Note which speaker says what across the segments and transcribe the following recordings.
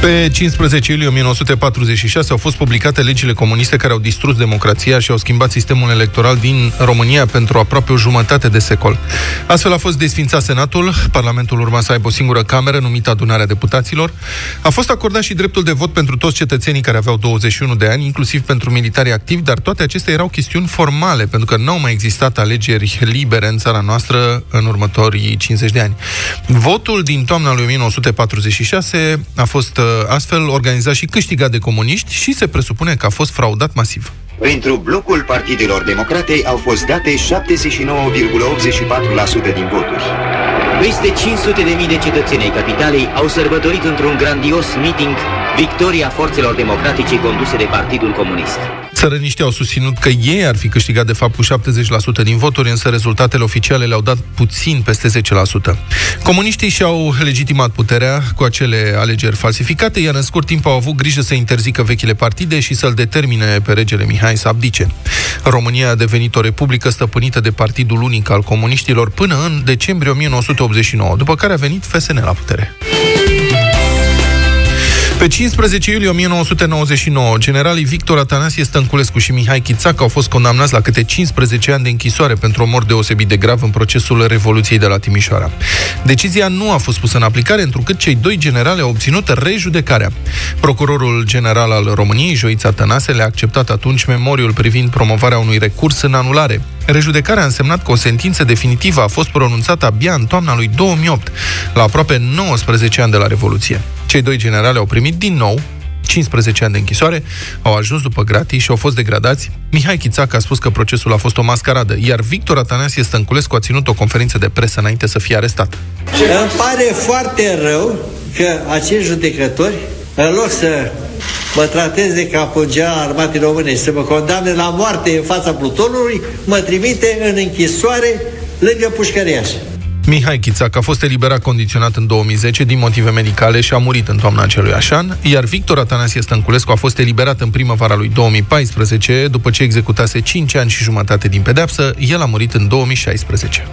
Speaker 1: Pe 15 iulie 1946 au fost publicate legile comuniste care au distrus democrația și au schimbat sistemul electoral din România pentru aproape o jumătate de secol. Astfel a fost desfințat Senatul, Parlamentul urma să aibă o singură cameră numită Adunarea Deputaților. A fost acordat și dreptul de vot pentru toți cetățenii care aveau 21 de ani, inclusiv pentru militari activi, dar toate acestea erau chestiuni formale, pentru că nu au mai existat alegeri libere în țara noastră în următorii 50 de ani. Votul din toamna lui 1946 a fost astfel organizat și câștigat de comuniști și se presupune că a fost fraudat masiv.
Speaker 2: Pentru blocul partidelor democrate au fost date 79,84% din voturi.
Speaker 3: Peste 500 de mii de cetățeni ai capitalei au sărbătorit într-un grandios meeting victoria forțelor democratice conduse de Partidul Comunist.
Speaker 1: Țărăniștii au susținut că ei ar fi câștigat de fapt cu 70% din voturi, însă rezultatele oficiale le-au dat puțin peste 10%. Comuniștii și-au legitimat puterea cu acele alegeri falsificate, iar în scurt timp au avut grijă să interzică vechile partide și să-l determine pe regele Mihai să abdice. România a devenit o republică stăpânită de partidul unic al comuniștilor până în decembrie 1989, după care a venit FSN la putere. Pe 15 iulie 1999, generalii Victor Atanasie Stănculescu și Mihai Chițac au fost condamnați la câte 15 ani de închisoare pentru omor deosebit de grav în procesul Revoluției de la Timișoara. Decizia nu a fost pusă în aplicare, întrucât cei doi generali au obținut rejudecarea. Procurorul general al României, Joița Tănase, le-a acceptat atunci memoriul privind promovarea unui recurs în anulare. Rejudecarea a însemnat că o sentință definitivă a fost pronunțată abia în toamna lui 2008, la aproape 19 ani de la Revoluție. Cei doi generali au primit din nou 15 ani de închisoare, au ajuns după gratii și au fost degradați. Mihai Chițac a spus că procesul a fost o mascaradă, iar Victor Atanasie Stănculescu a ținut o conferință de presă înainte să fie arestat.
Speaker 4: Îmi pare foarte rău că acești judecători, în loc să mă trateze ca pungea armatei române să mă condamne la moarte în fața plutonului, mă trimite în închisoare lângă pușcăriaș.
Speaker 1: Mihai Chițac a fost eliberat condiționat în 2010 din motive medicale și a murit în toamna acelui an, iar Victor Atanasie Stănculescu a fost eliberat în primăvara lui 2014, după ce executase 5 ani și jumătate din pedeapsă, el a murit în 2016.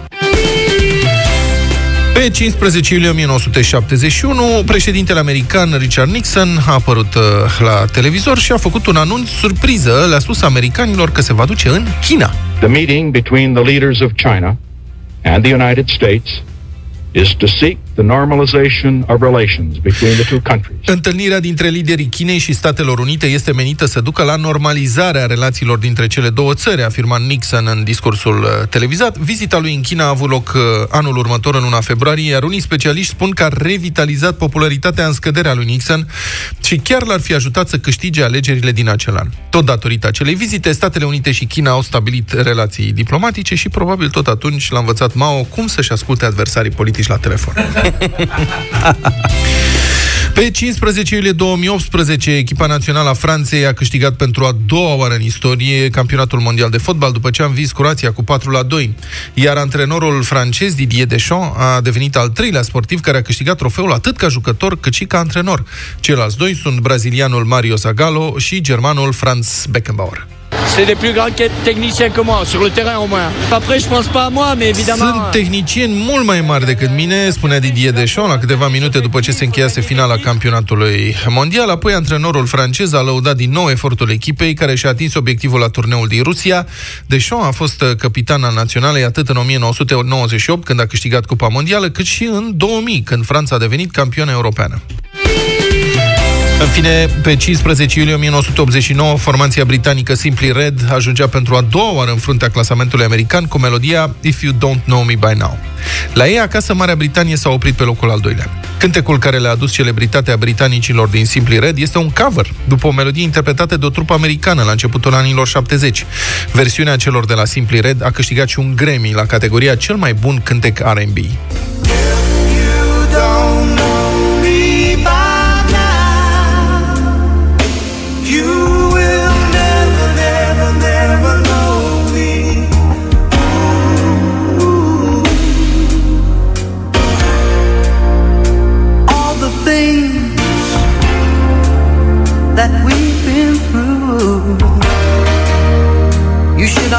Speaker 1: Pe 15 iulie 1971, președintele american Richard Nixon a apărut uh, la televizor și a făcut un anunț surpriză. Le-a spus americanilor că se va duce în China.
Speaker 5: The meeting between the leaders of China and the United States is to seek the normalization of relations between the two countries.
Speaker 1: Întâlnirea dintre liderii Chinei și Statelor Unite este menită să ducă la normalizarea relațiilor dintre cele două țări, afirma Nixon în discursul uh, televizat. Vizita lui în China a avut loc uh, anul următor, în luna februarie, iar unii specialiști spun că a revitalizat popularitatea în scăderea lui Nixon și chiar l-ar fi ajutat să câștige alegerile din acel an. Tot datorită acelei vizite, Statele Unite și China au stabilit relații diplomatice și probabil tot atunci l-a învățat Mao cum să-și asculte adversarii politici la telefon. Pe 15 iulie 2018, echipa națională a Franței a câștigat pentru a doua oară în istorie campionatul mondial de fotbal după ce a învins Croația cu 4 la 2. Iar antrenorul francez Didier Deschamps a devenit al treilea sportiv care a câștigat trofeul atât ca jucător cât și ca antrenor. Ceilalți doi sunt brazilianul Mario Zagallo și germanul Franz Beckenbauer.
Speaker 6: C'est des plus grands techniciens que moi, sur le terrain au moins. Après, je pense pas à moi, mais évidemment...
Speaker 1: Sunt tehnicieni mult mai mari decât mine, spunea Didier Deschamps la câteva minute după ce se încheiase finala campionatului mondial. Apoi antrenorul francez a lăudat din nou efortul echipei care și-a atins obiectivul la turneul din Rusia. Deschamps a fost capitan al naționalei atât în 1998, când a câștigat Cupa Mondială, cât și în 2000, când Franța a devenit campioană europeană. În fine, pe 15 iulie 1989, formația britanică Simply Red ajungea pentru a doua oară în fruntea clasamentului american cu melodia If You Don't Know Me By Now. La ei acasă, Marea Britanie s-a oprit pe locul al doilea. Cântecul care le-a adus celebritatea britanicilor din Simply Red este un cover, după o melodie interpretată de o trupă americană la începutul anilor 70. Versiunea celor de la Simply Red a câștigat și un Grammy la categoria cel mai bun cântec R&B.